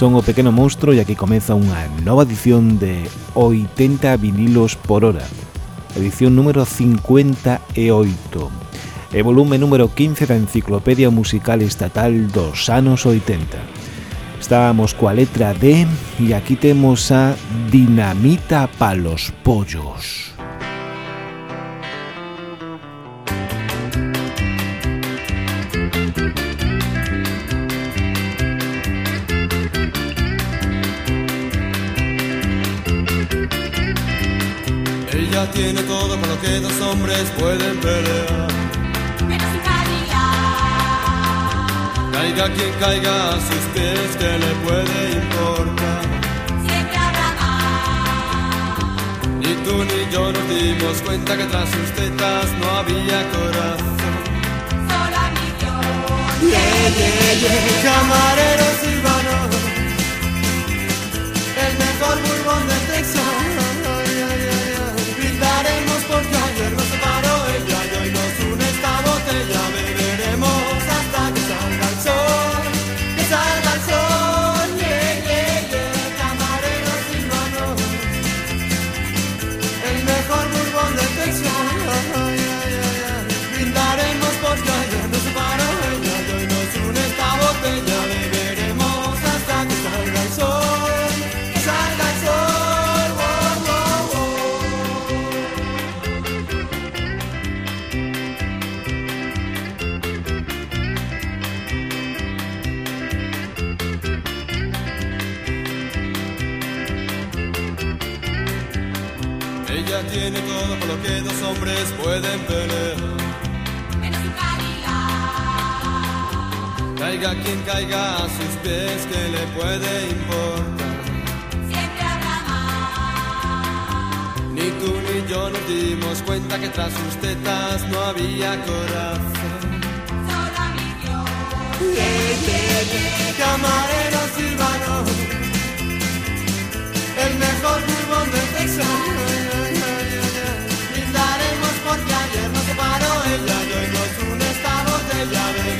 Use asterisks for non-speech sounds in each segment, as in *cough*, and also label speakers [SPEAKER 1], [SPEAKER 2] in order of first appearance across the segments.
[SPEAKER 1] Son o Pequeno Monstro e aquí comeza unha nova edición de 80 vinilos por hora. Edición número 58 E volume número 15 da Enciclopedia Musical Estatal dos anos 80 Estábamos coa letra D e aquí temos a Dinamita pa los pollos.
[SPEAKER 2] Tiene todo con lo que dos hombres pueden pelear.
[SPEAKER 3] Menos su
[SPEAKER 2] Caiga quien caiga a sus pies, que le puede importar.
[SPEAKER 3] Siempre habrá más.
[SPEAKER 2] Ni tú ni yo nos dimos cuenta que tras sus tetas no había corazón.
[SPEAKER 3] Solo a mi Dios.
[SPEAKER 2] Yeah, yeah, yeah, camarero silvano. El mejor todo por lo que dos hombres pueden pelear.
[SPEAKER 3] Menos su
[SPEAKER 2] Caiga quien caiga a sus pies, que le puede importar.
[SPEAKER 3] Siempre habrá más.
[SPEAKER 2] Ni tú ni yo nos dimos cuenta que tras sus tetas no había corazón.
[SPEAKER 3] Solo a mi Dios.
[SPEAKER 2] Yeah, yeah, yeah. Camarero silvano, el mejor bourbon de Texas.
[SPEAKER 1] Blanc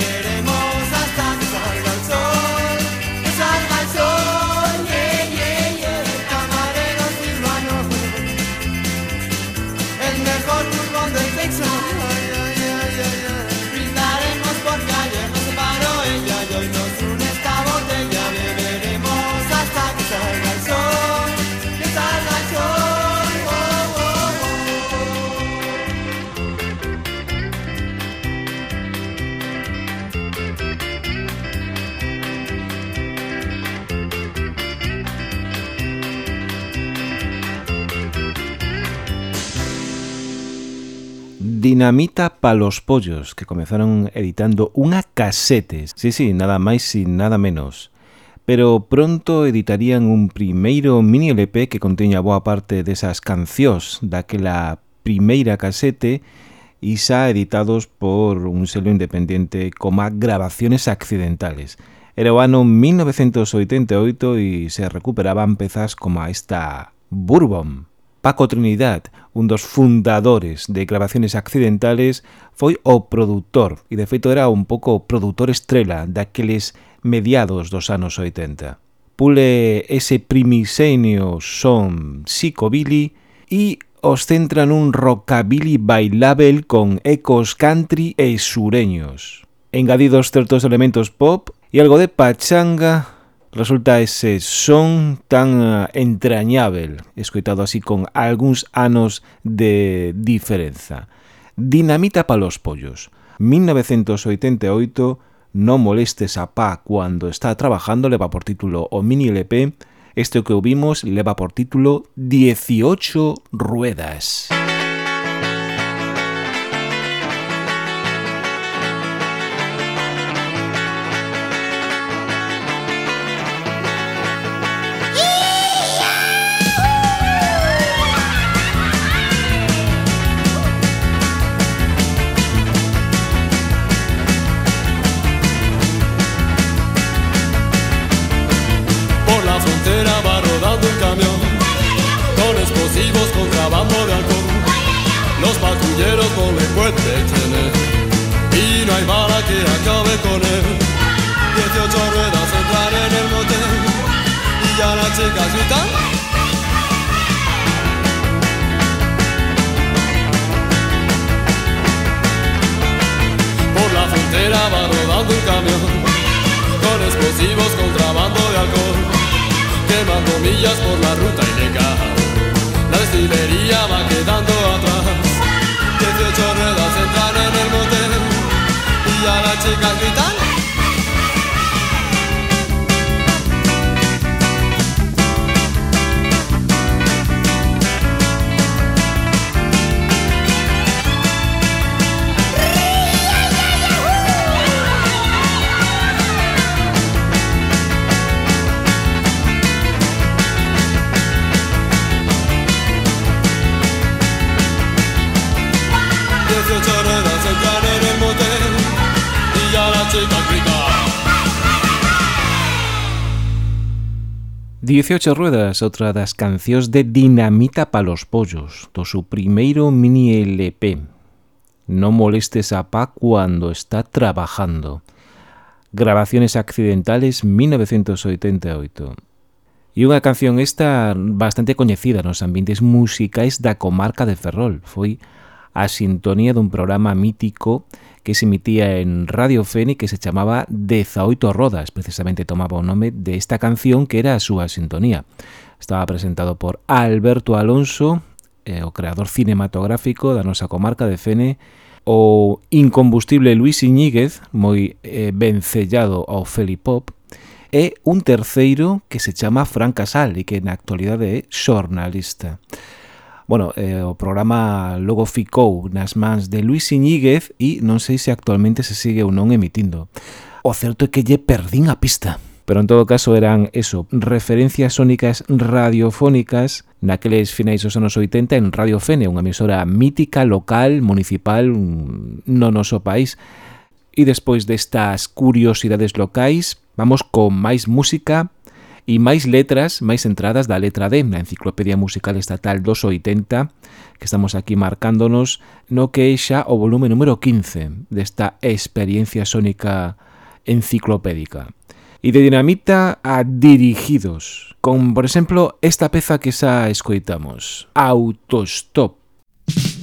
[SPEAKER 1] Dinamita pa los Pollos, que comezaron editando unha casete. Sí, sí, nada máis e nada menos. Pero pronto editarían un primeiro mini LP que conteña boa parte desas cancións daquela primeira casete e xa editados por un selo independente como Grabaciones Accidentales. Era o ano 1988 e se recuperaban pezas como esta Bourbon. Paco Trinidad, un dos fundadores de Grabaciones Accidentales, foi o produtor e de feito era un pouco produtor estrela daqueles mediados dos anos 80. Pule ese primisenio son psicobili e os centra nun rockabilly bailável con ecos country e sureños. Engadidos certos elementos pop e algo de pachanga resulta ese son tan eh, entrañável, escoitado así con algúns anos de diferenza. Dinamita pa los pollos. 1988, No molestes a pa cuando está trabajando, leva por título o mini LP. Este que vimos leva por título 18 ruedas.
[SPEAKER 2] 18 ruedas entrar en el y a las chicas gritan. Por la frontera va rodando un camión con explosivos, contrabando de alcohol, quemando millas por la ruta ilegal. La destilería va quedando atrás. 18 ruedas entran en el motel y a las chicas gritan.
[SPEAKER 1] 18 Ruedas, outra das cancións de Dinamita pa los pollos, do seu primeiro mini LP. Non molestes a pa cuando está trabajando. Grabaciones accidentales 1988. E unha canción esta bastante coñecida nos ambientes musicais da comarca de Ferrol. Foi a sintonía dun programa mítico que que se emitía en Radio Feni que se chamaba Dezaoito Rodas, precisamente tomaba o nome desta esta canción que era a súa sintonía. Estaba presentado por Alberto Alonso, eh, o creador cinematográfico da nosa comarca de Fene, o incombustible Luis Iñíguez, moi eh, vencellado ao Felipop, e un terceiro que se chama Fran Casal e que na actualidade é xornalista. Bueno, eh, o programa logo ficou nas mans de Luis Iñíguez e non sei se actualmente se sigue ou non emitindo. O certo é que lle perdín a pista pero en todo caso eran eso, referencias sónicas radiofónicas naqueles finais dos anos 80 en Radio Fene, unha emisora mítica, local, municipal no noso país. E despois destas curiosidades locais, vamos con máis música E máis letras, máis entradas da letra D na Enciclopedia Musical Estatal 280, que estamos aquí marcándonos, no que é xa o volume número 15 desta experiencia sónica enciclopédica. E de dinamita a dirigidos, con, por exemplo, esta peza que xa escoitamos, Autostop. Autostop.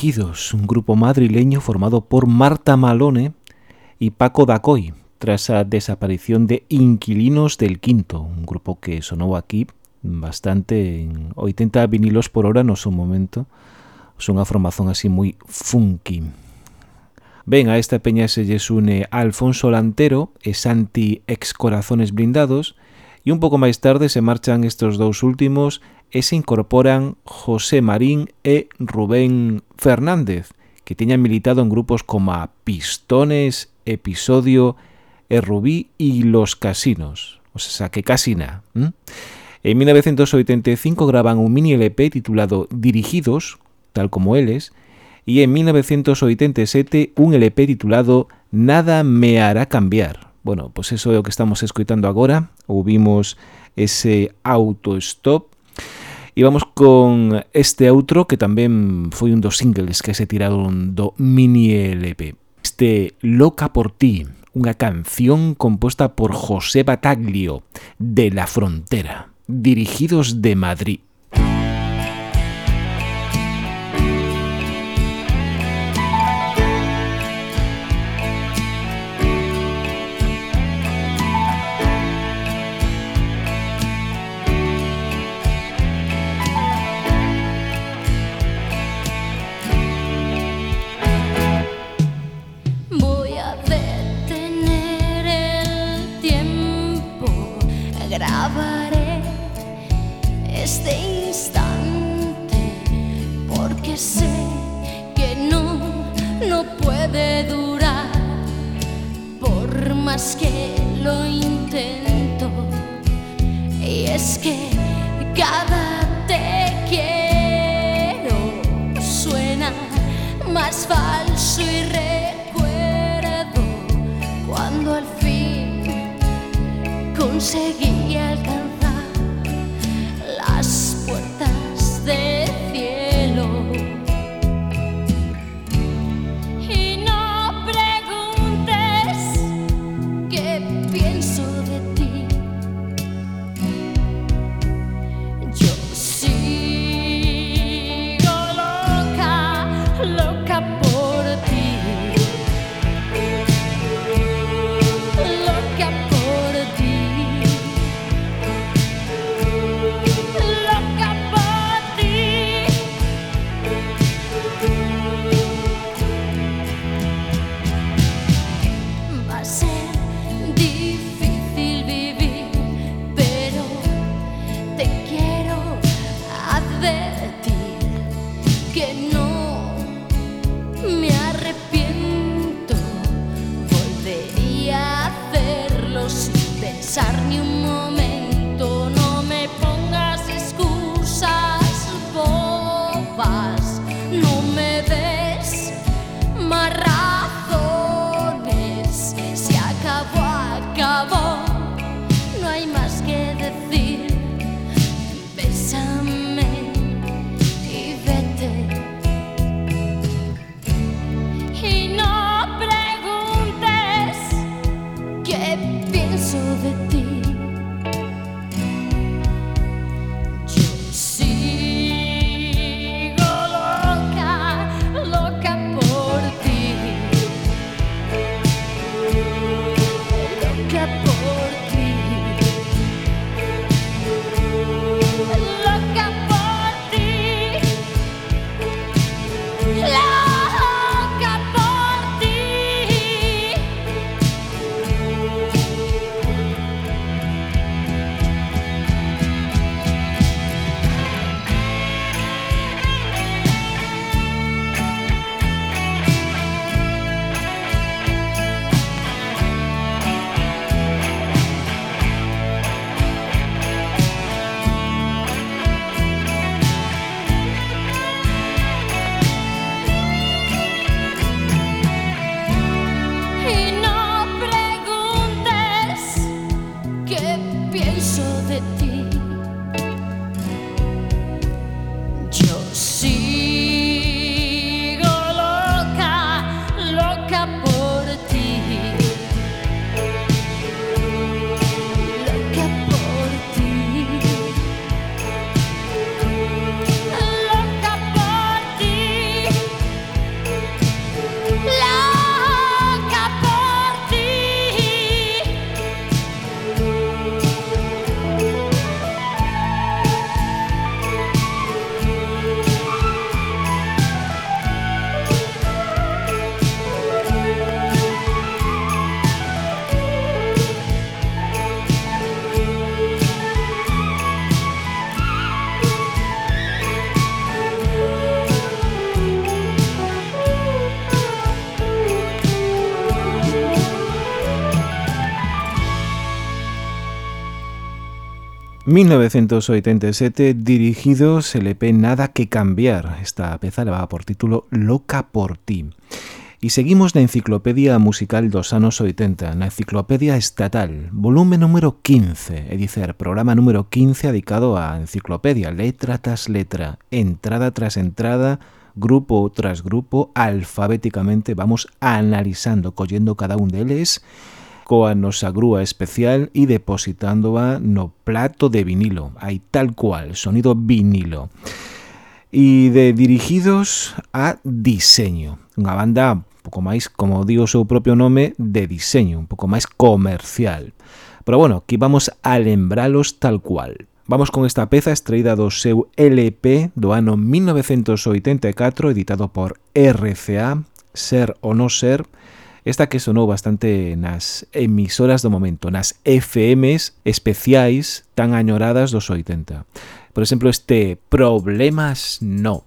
[SPEAKER 1] Elegidos, un grupo madrileño formado por Marta Malone y Paco Dacoy, tras la desaparición de Inquilinos del Quinto, un grupo que sonó aquí bastante, en 80 vinilos por hora no su momento, son unha formación así moi funky. Ben, a esta peña se lles une Alfonso Lantero e Santi Ex Corazones Blindados, e un pouco máis tarde se marchan estes dous últimos e se incorporan José Marín e Rubén Fernández, que tiñan militado en grupos como Pistones, Episodio e Rubí e Los Casinos. O sea, que casina. En 1985 graban un mini LP titulado Dirigidos, tal como eles, e en 1987 un LP titulado Nada me hará cambiar. Bueno, pues eso é o que estamos escoitando agora. Ouvimos ese auto-stop E vamos con este outro que tamén foi un dos singles que se tiraron do mini LP. Este Loca por ti, unha canción composta por José Bataglio de La Frontera, dirigidos de Madrid. 1987, dirigidos LP Nada que cambiar. Esta peza levaba por título Loca por ti. E seguimos na Enciclopedia Musical dos anos 80, na Enciclopedia Estatal, volume número 15, é dicer, programa número 15 dedicado á enciclopedia, letra tras letra, entrada tras entrada, grupo tras grupo, alfabéticamente vamos analizando, collendo cada un deles, coa nosa grúa especial e depositándoa no plato de vinilo, aí tal cual, sonido vinilo. E de dirigidos a diseño, unha banda un pouco máis, como digo o seu propio nome, de diseño, un pouco máis comercial. Pero bueno, aquí vamos a lembralos tal cual. Vamos con esta peza extraída do seu LP do ano 1984 editado por RCA, Ser o no ser, esta que sonou bastante nas emisoras do momento, nas FMs especiais tan añoradas dos 80. Por exemplo, este Problemas No.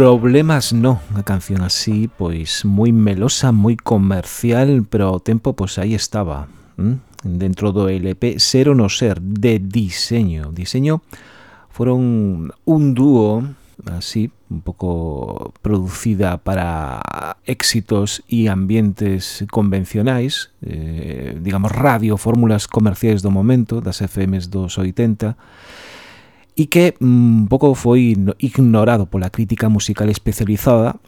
[SPEAKER 1] Problemas no, a canción así, pois moi melosa, moi comercial, pero ao tempo pois aí estaba, ¿m? dentro do LP Ser ou no Ser, de diseño. Diseño foron un dúo así, un pouco producida para éxitos e ambientes convencionais, eh, digamos radio, fórmulas comerciais do momento, das FMs dos 80, e que mm, un pouco foi ignorado pola crítica musical especializada.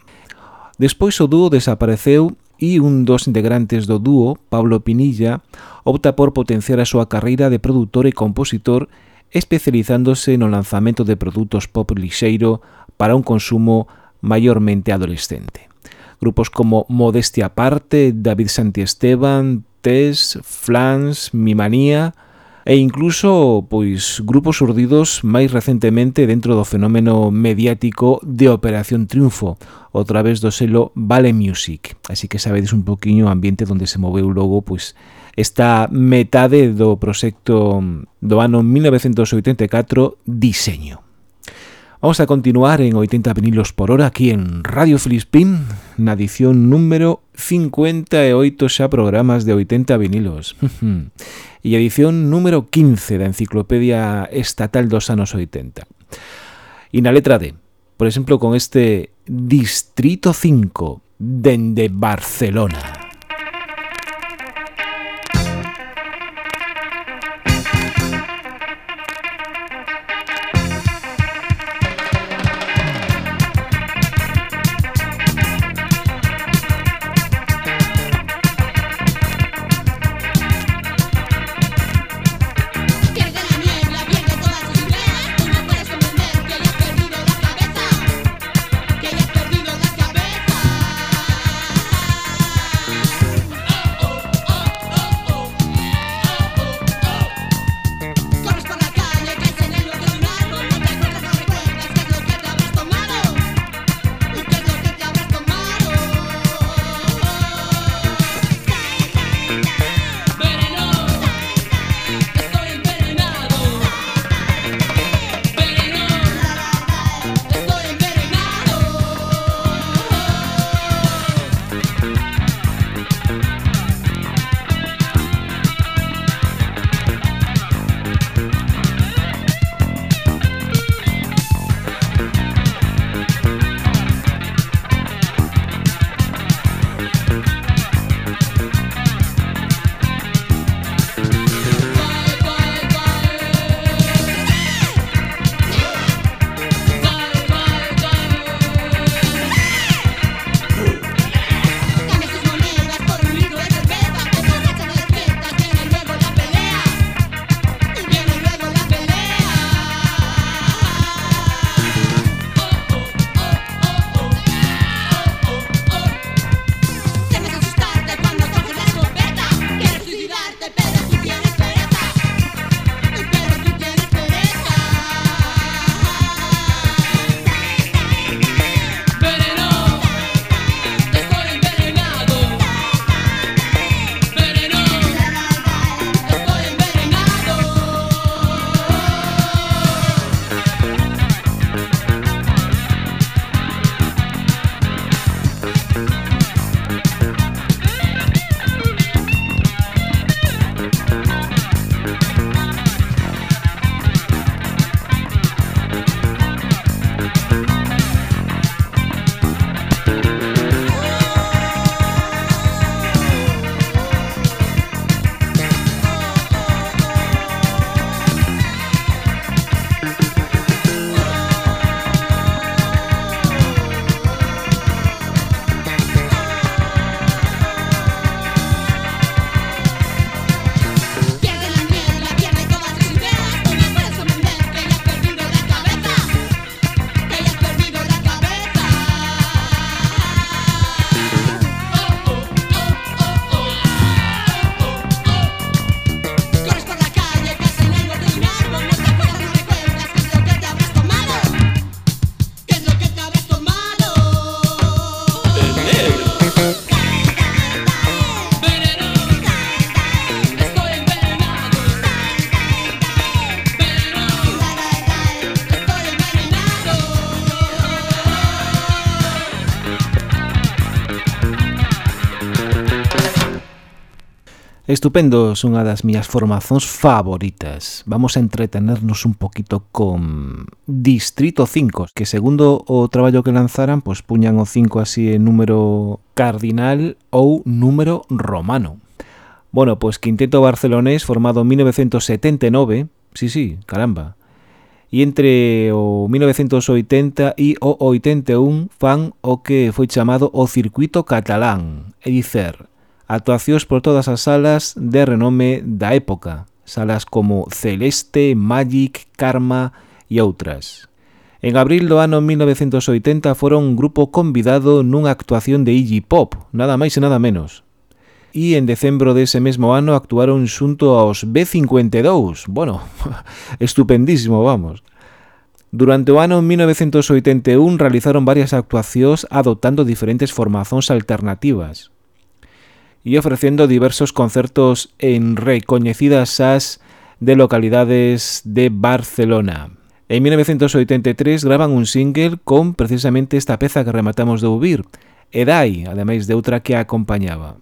[SPEAKER 1] Despois o dúo desapareceu e un dos integrantes do dúo, Pablo Pinilla, opta por potenciar a súa carreira de produtor e compositor especializándose no lanzamento de produtos pop lixeiro para un consumo maiormente adolescente. Grupos como Modestia Aparte, David Santiesteban, Tess, Flans, Mimanía... Manía e incluso pois grupos urdidos máis recentemente dentro do fenómeno mediático de Operación Triunfo, o través do selo Vale Music. Así que sabedes un poquinho o ambiente onde se moveu logo pois esta metade do proxecto do ano 1984 Diseño. Vamos a continuar en 80 vinilos por hora aquí en Radio Filispín, na edición número 58 xa programas de 80 vinilos. *laughs* e edición número 15 da Enciclopedia Estatal dos anos 80. E na letra D, por exemplo, con este Distrito 5, dende Barcelona. Estupendos, unha das miñas formacións favoritas. Vamos a entretenernos un poquito con Distrito 5, que segundo o traballo que lanzaran, pois puñan o 5 así en número cardinal ou número romano. Bueno, pois quinteto barcelonés formado en 1979, sí, sí, caramba, e entre o 1980 e o 81 fan o que foi chamado o Circuito Catalán, e dicer, actuacións por todas as salas de renome da época, salas como Celeste, Magic, Karma e outras. En abril do ano 1980 foron un grupo convidado nunha actuación de Iggy Pop, nada máis e nada menos. E en decembro dese mesmo ano actuaron xunto aos B52, bueno, *laughs* estupendísimo, vamos. Durante o ano 1981 realizaron varias actuacións adoptando diferentes formazóns alternativas e ofrecendo diversos concertos en recoñecidas as de localidades de Barcelona. En 1983 graban un single con precisamente esta peza que rematamos de ouvir, Edai, ademais de outra que a acompañaba.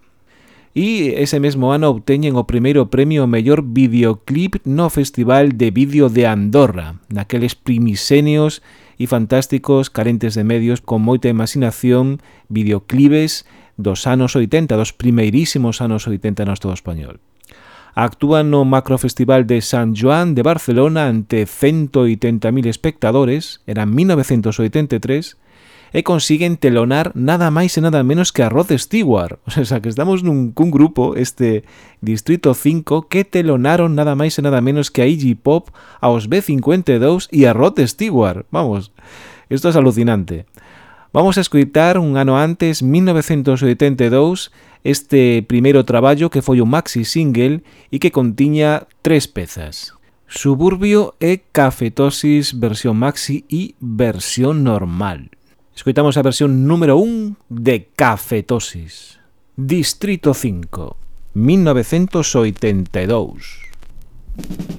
[SPEAKER 1] E ese mesmo ano obteñen o primeiro premio mellor videoclip no Festival de Vídeo de Andorra, naqueles primisenios e fantásticos carentes de medios con moita imaginación, videoclipes e dos anos 80, dos primeirísimos anos 80 no Estado español. Actúan no Macrofestival de San Joan de Barcelona ante 180.000 espectadores, era 1983, e consiguen telonar nada máis e nada menos que a Rod Stewart. *laughs* O sea, que estamos nun cun grupo, este Distrito 5, que telonaron nada máis e nada menos que a Iggy Pop, aos B52 e a Rod Stewart. Vamos, isto é alucinante. Vamos a escutar un ano antes, 1982, este primeiro traballo que foi un maxi single e que contiña tres pezas. Suburbio e Cafetosis versión maxi e versión normal. Escoitamos a versión número 1 de Cafetosis. Distrito 5, 1982.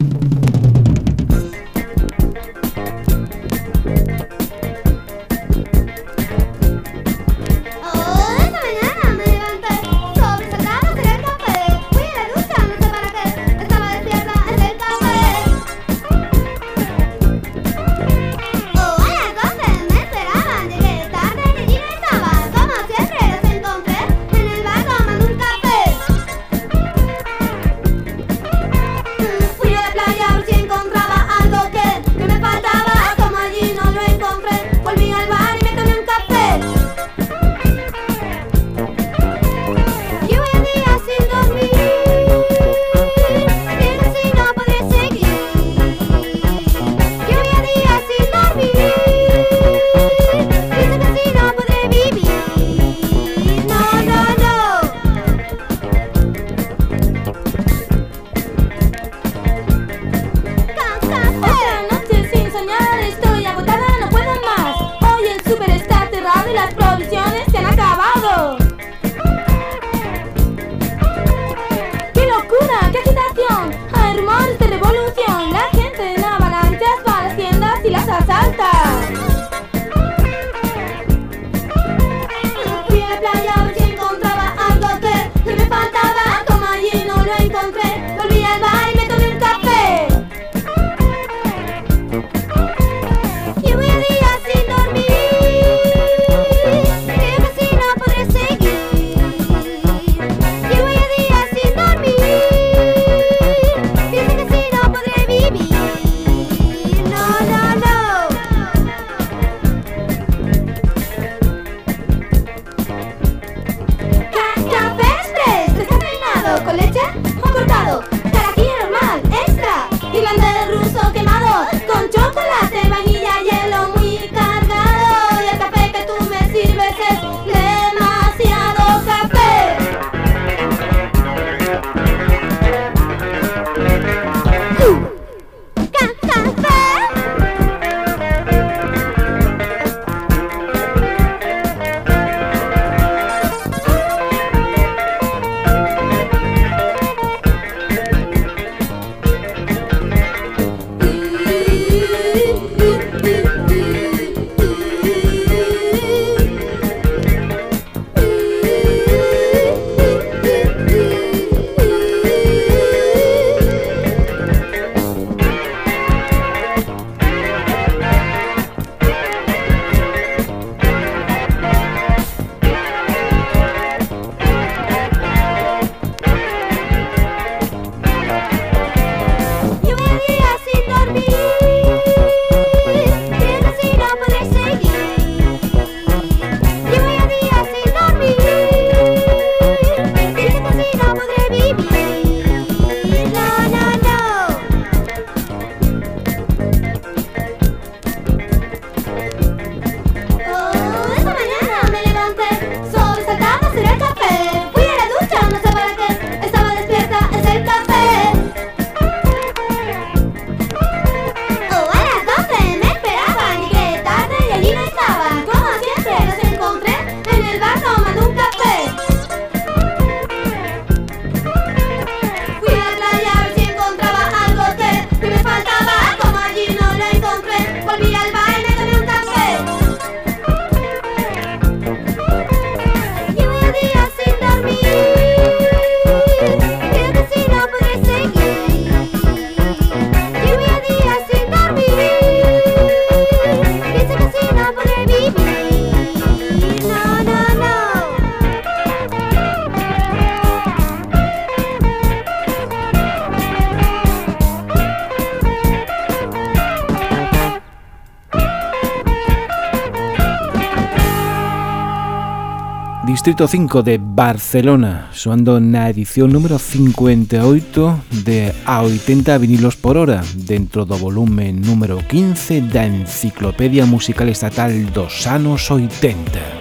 [SPEAKER 1] Distrito 5 de Barcelona, soando na edición número 58 de A 80 vinilos por hora, dentro do volume número 15 da Enciclopedia Musical Estatal dos anos 80.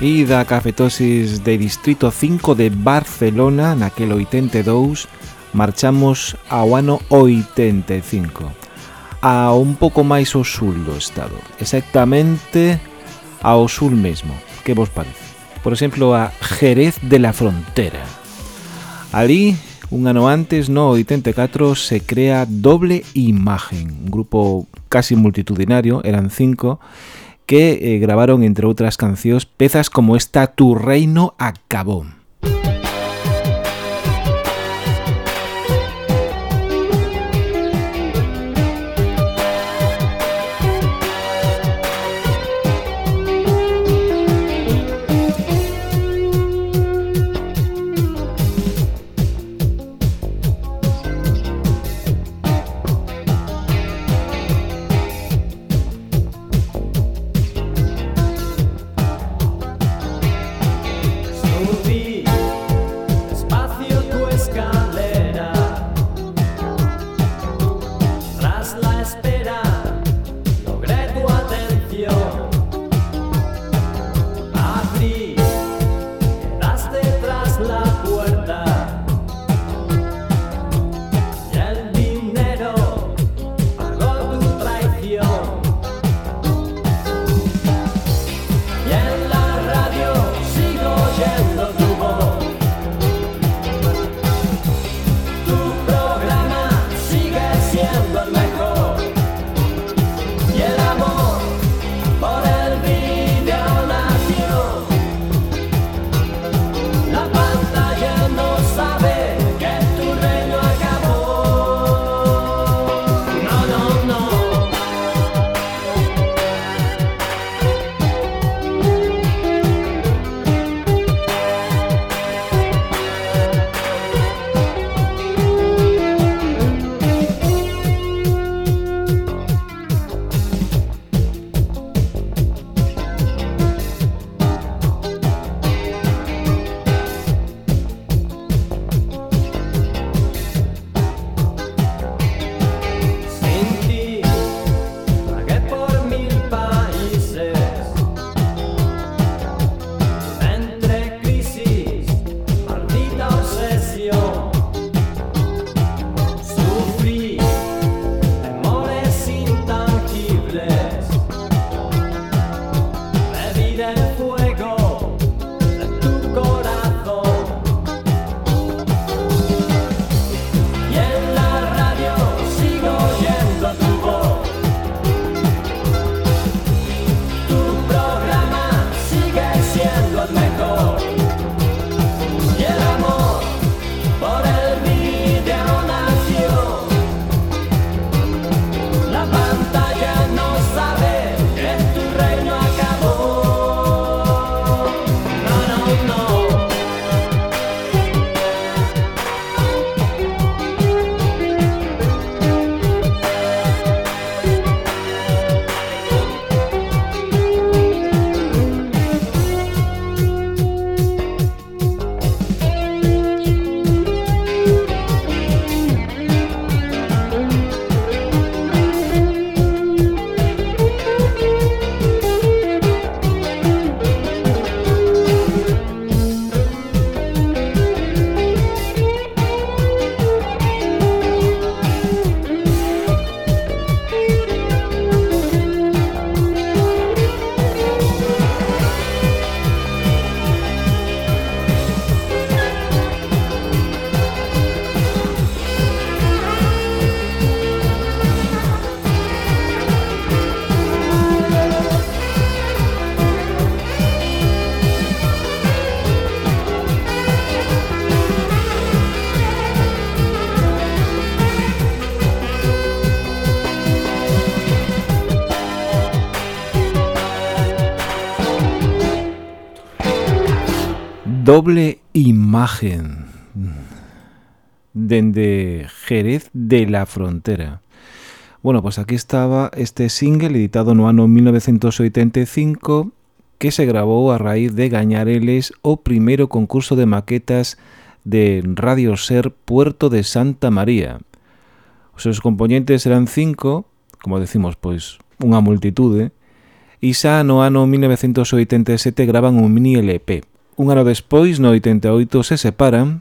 [SPEAKER 1] Ida cafetosis de Distrito 5 de Barcelona naquel 82 marchamos ao ano 85 a un pouco máis ao sul do estado exactamente ao sul mesmo. Que vos parece? por exemplo a Jerez de la Frontera. Ali un ano antes no 84 se crea Doble Imagen un grupo casi multitudinario eran cinco e que eh, grabaron, entre outras cancións, pezas como esta Tu reino acabó. doble imagen dende Jerez de la Frontera. Bueno, pois pues aquí estaba este single editado no ano 1985 que se grabou a raíz de gañar eles o primeiro concurso de maquetas de Radio Ser Puerto de Santa María. Os seus componentes eran cinco, como decimos, pois unha multitude, e xa no ano 1987 graban un mini LP, Un ano despois, no 88, se separan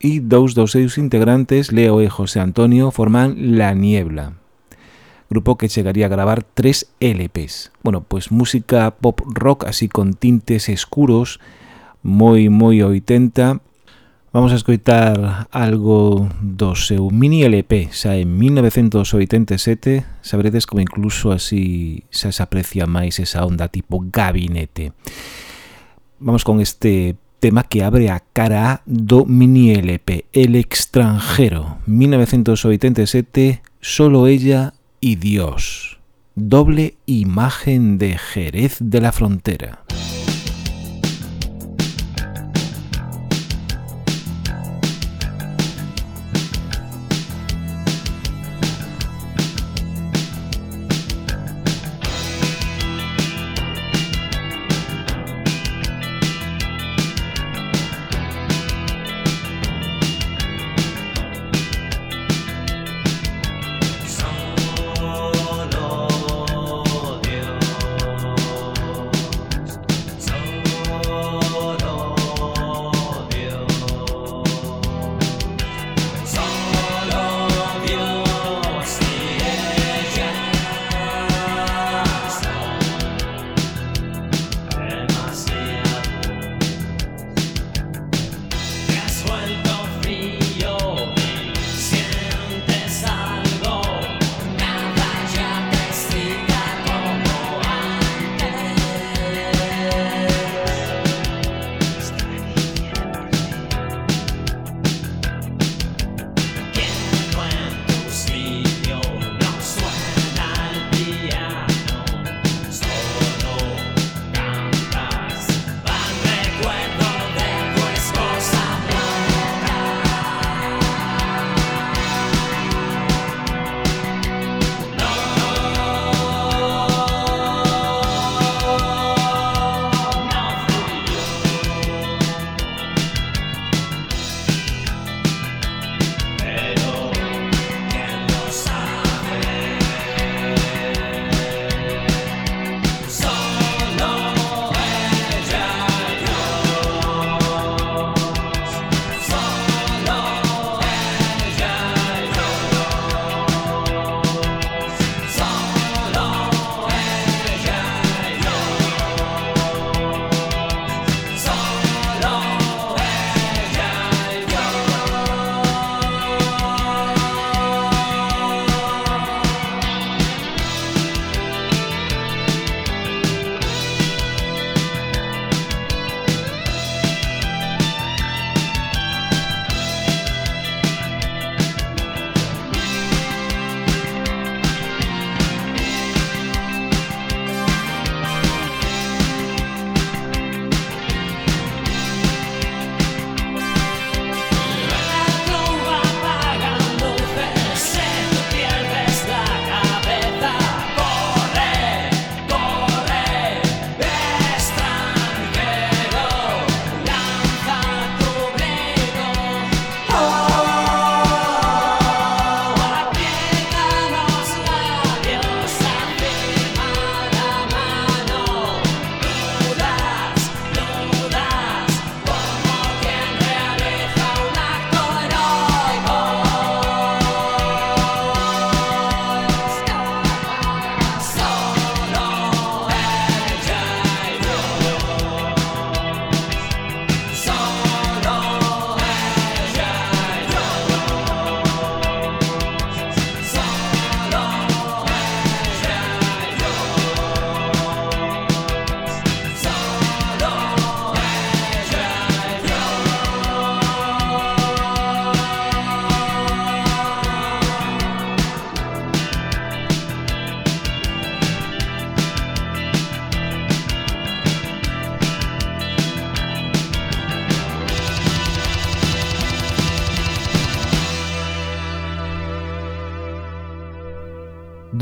[SPEAKER 1] e dous dos seus integrantes, Leo e José Antonio, forman La Niebla, grupo que chegaría a gravar tres LPs. Bueno, pois pues música pop rock así con tintes escuros, moi moi 80. Vamos a escoitar algo do seu mini LP, xa en 1987, sabredes como incluso así xa se aprecia máis esa onda tipo gabinete. Vamos con este tema que abre a cara do mini LP, El extranjero, 1987, solo ella y Dios. Doble imagen de Jerez de la Frontera.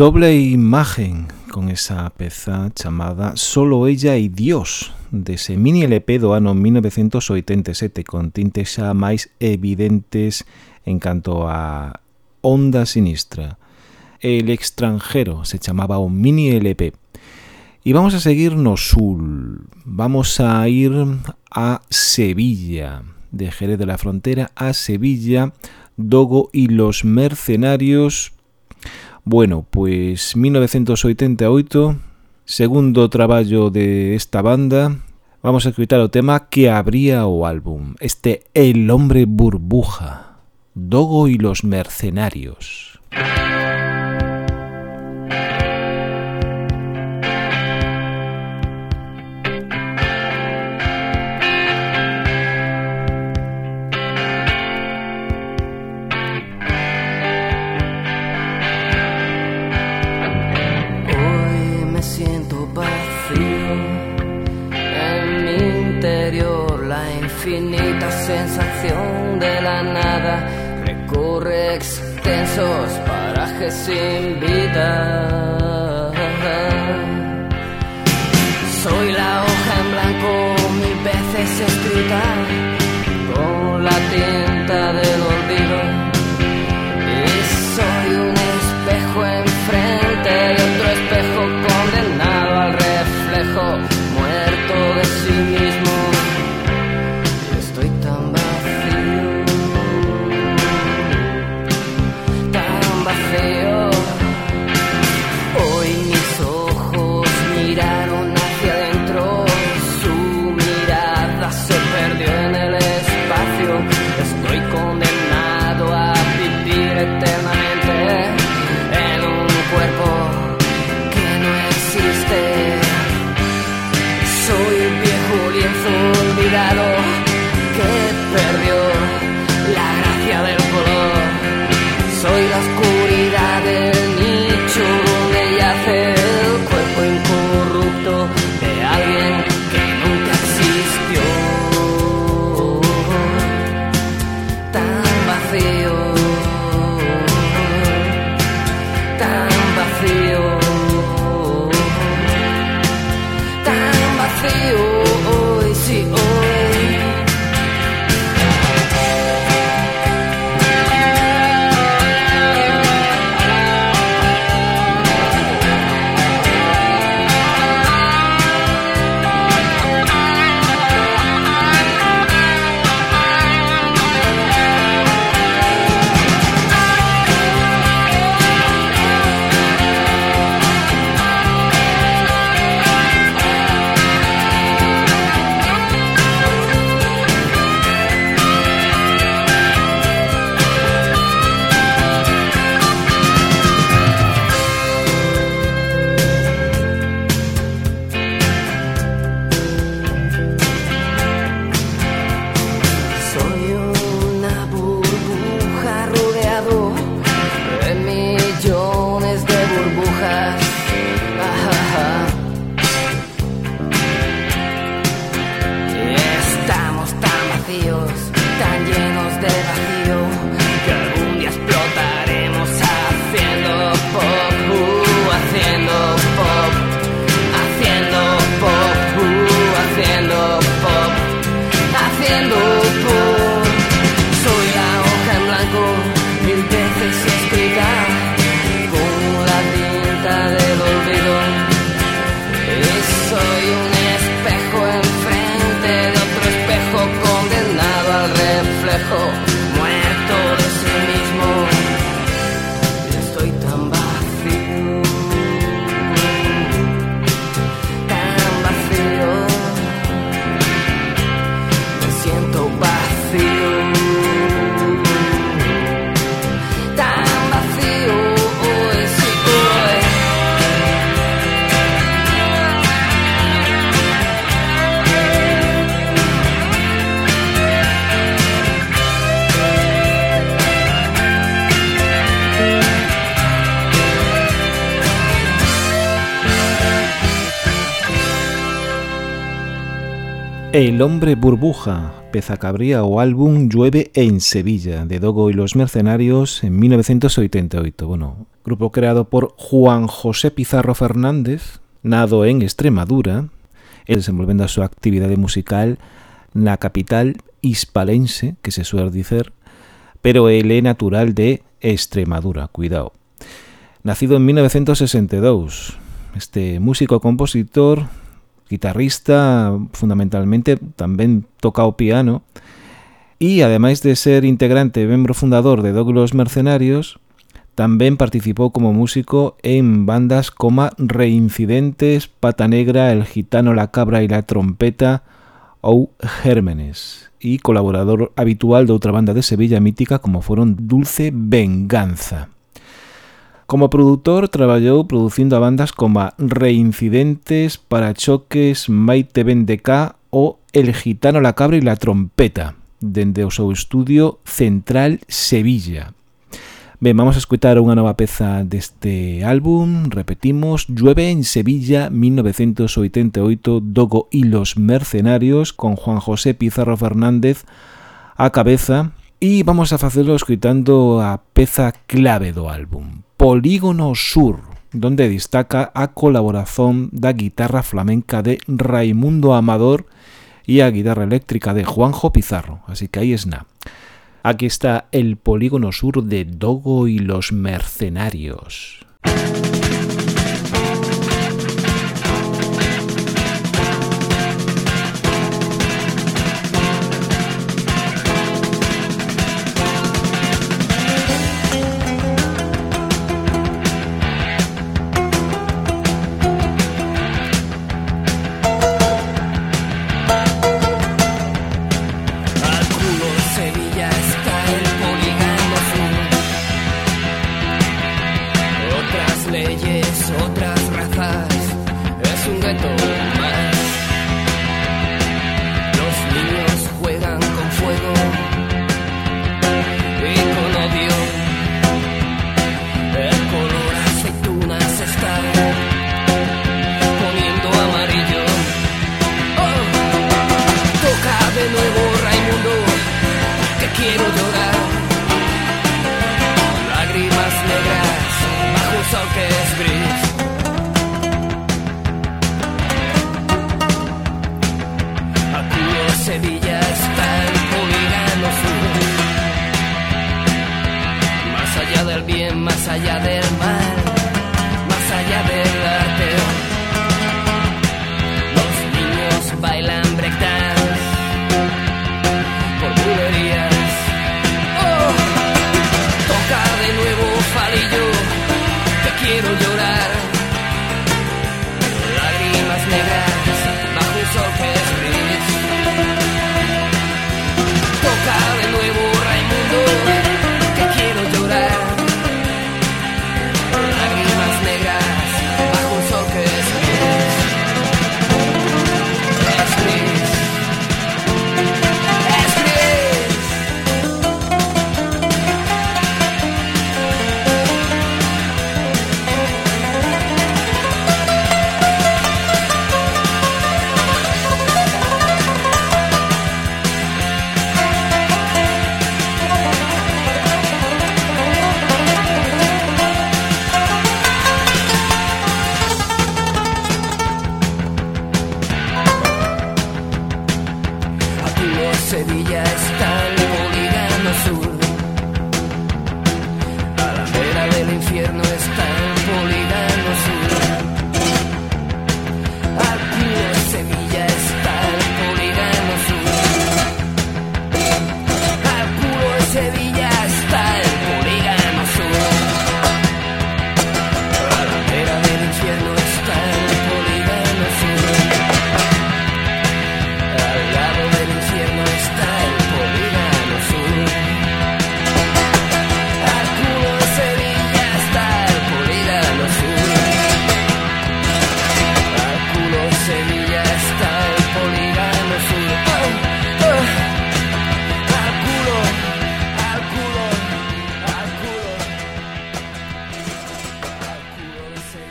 [SPEAKER 1] Doble imagen con esa peza chamada Solo ella e Dios dese mini LP do ano 1987 con tintes xa máis evidentes en canto a Onda Sinistra. El extranjero se chamaba o mini LP. E vamos a seguir no sul, vamos a ir a Sevilla, de Jerez de la Frontera a Sevilla, Dogo y los Mercenarios Bueno, pois 1988, segundo traballo de esta banda, vamos a escutar o tema que abría o álbum. Este El Hombre Burbuja, Dogo y los Mercenarios.
[SPEAKER 4] Música parajes sin vida. Soy la hoja en blanco mil veces escrita con la tinta del El
[SPEAKER 1] hombre burbuja, peza cabría o álbum Llueve en Sevilla, de Dogo y los Mercenarios en 1988. Bueno, grupo creado por Juan José Pizarro Fernández, nado en Extremadura, e desenvolvendo a súa actividade musical na capital hispalense, que se suele dicer, pero ele é natural de Extremadura, cuidado. Nacido en 1962, este músico e compositor, guitarrista, fundamentalmente tamén toca o piano, e ademais de ser integrante e membro fundador de Douglas Mercenarios, tamén participou como músico en bandas como Reincidentes, Pata Negra, El Gitano, La Cabra e la Trompeta ou Gérmenes e colaborador habitual de outra banda de Sevilla mítica como foron Dulce Venganza. Como produtor traballou producindo a bandas como Reincidentes, Parachoques, Maite Vendecá ou El Gitano, La Cabra e La Trompeta, dende o seu estudio Central Sevilla. Ben, vamos a escutar unha nova peza deste álbum, repetimos, Llueve en Sevilla 1988, Dogo y los Mercenarios, con Juan José Pizarro Fernández a cabeza e vamos a facelo escutando a peza clave do álbum, Polígono Sur, donde destaca a colaboración da guitarra flamenca de Raimundo Amador e a guitarra eléctrica de Juanjo Pizarro, así que aí es na. Aquí está el polígono sur de Dogo y los mercenarios.
[SPEAKER 4] Quiero llorar.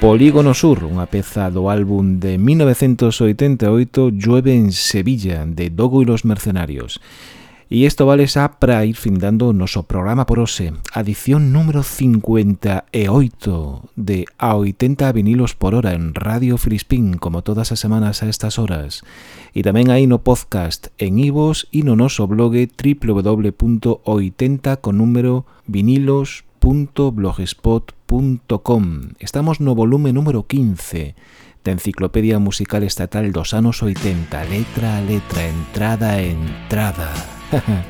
[SPEAKER 4] Polígono Sur,
[SPEAKER 1] unha peza do álbum de 1988 Llueve en Sevilla, de Dogo e los Mercenarios. E isto vale xa para ir findando o noso programa por hoxe, adición número 58 de A 80 vinilos por hora en Radio Filispín, como todas as semanas a estas horas. E tamén hai no podcast en Ivos e no noso blog www.80 con número vinilos.com www.blogspot.com Estamos no volume número 15 da Enciclopedia Musical Estatal dos anos 80, letra a letra, entrada a entrada. *laughs*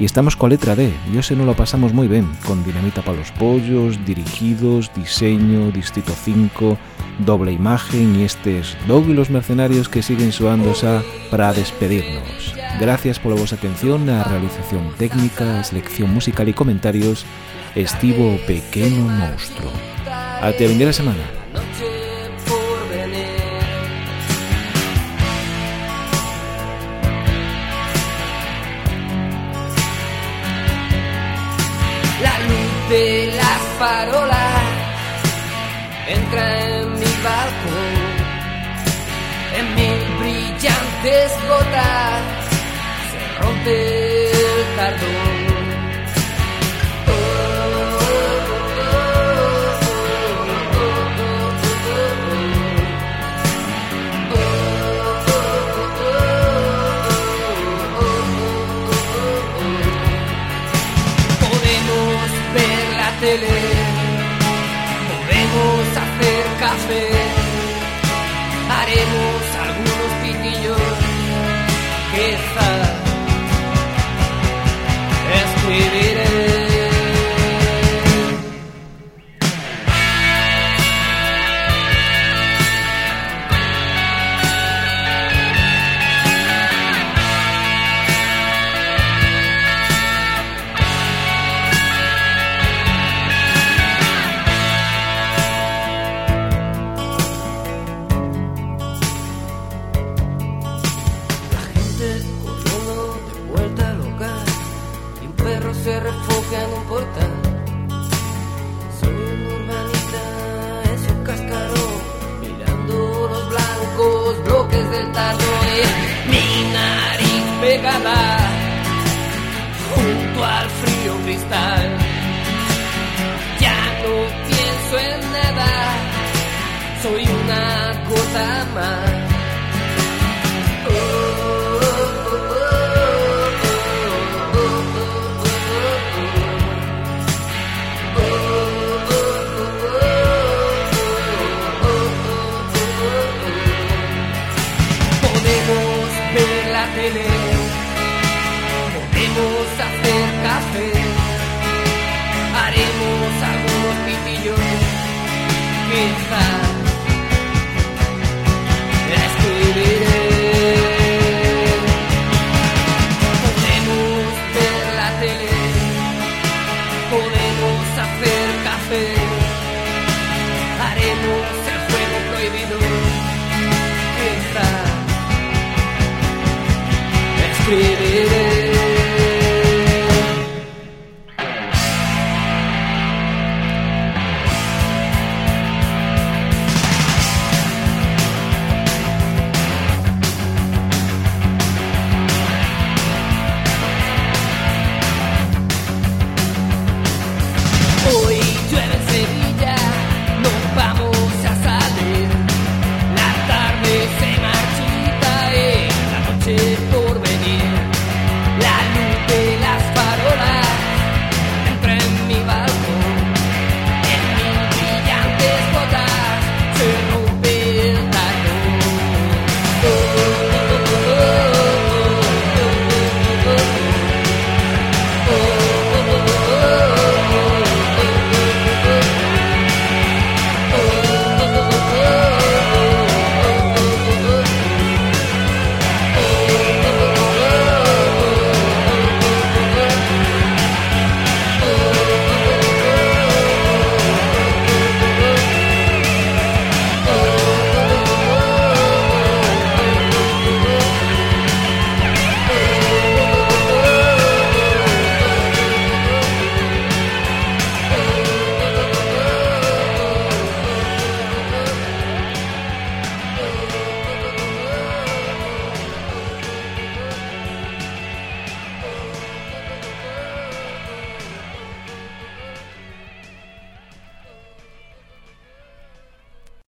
[SPEAKER 1] e estamos coa letra D, e ese non lo pasamos moi ben, con Dinamita para os pollos, dirigidos, diseño, Distrito 5, doble imagen e estes dobilos mercenarios que siguen soando xa para despedirnos. Gracias pola vosa atención na realización técnica, selección musical e comentarios estivo o pequeno monstruo. Até a vindeira semana.
[SPEAKER 4] La luz de las farolas entra en mi balcón, en mil brillantes gotas se rompe el tardón.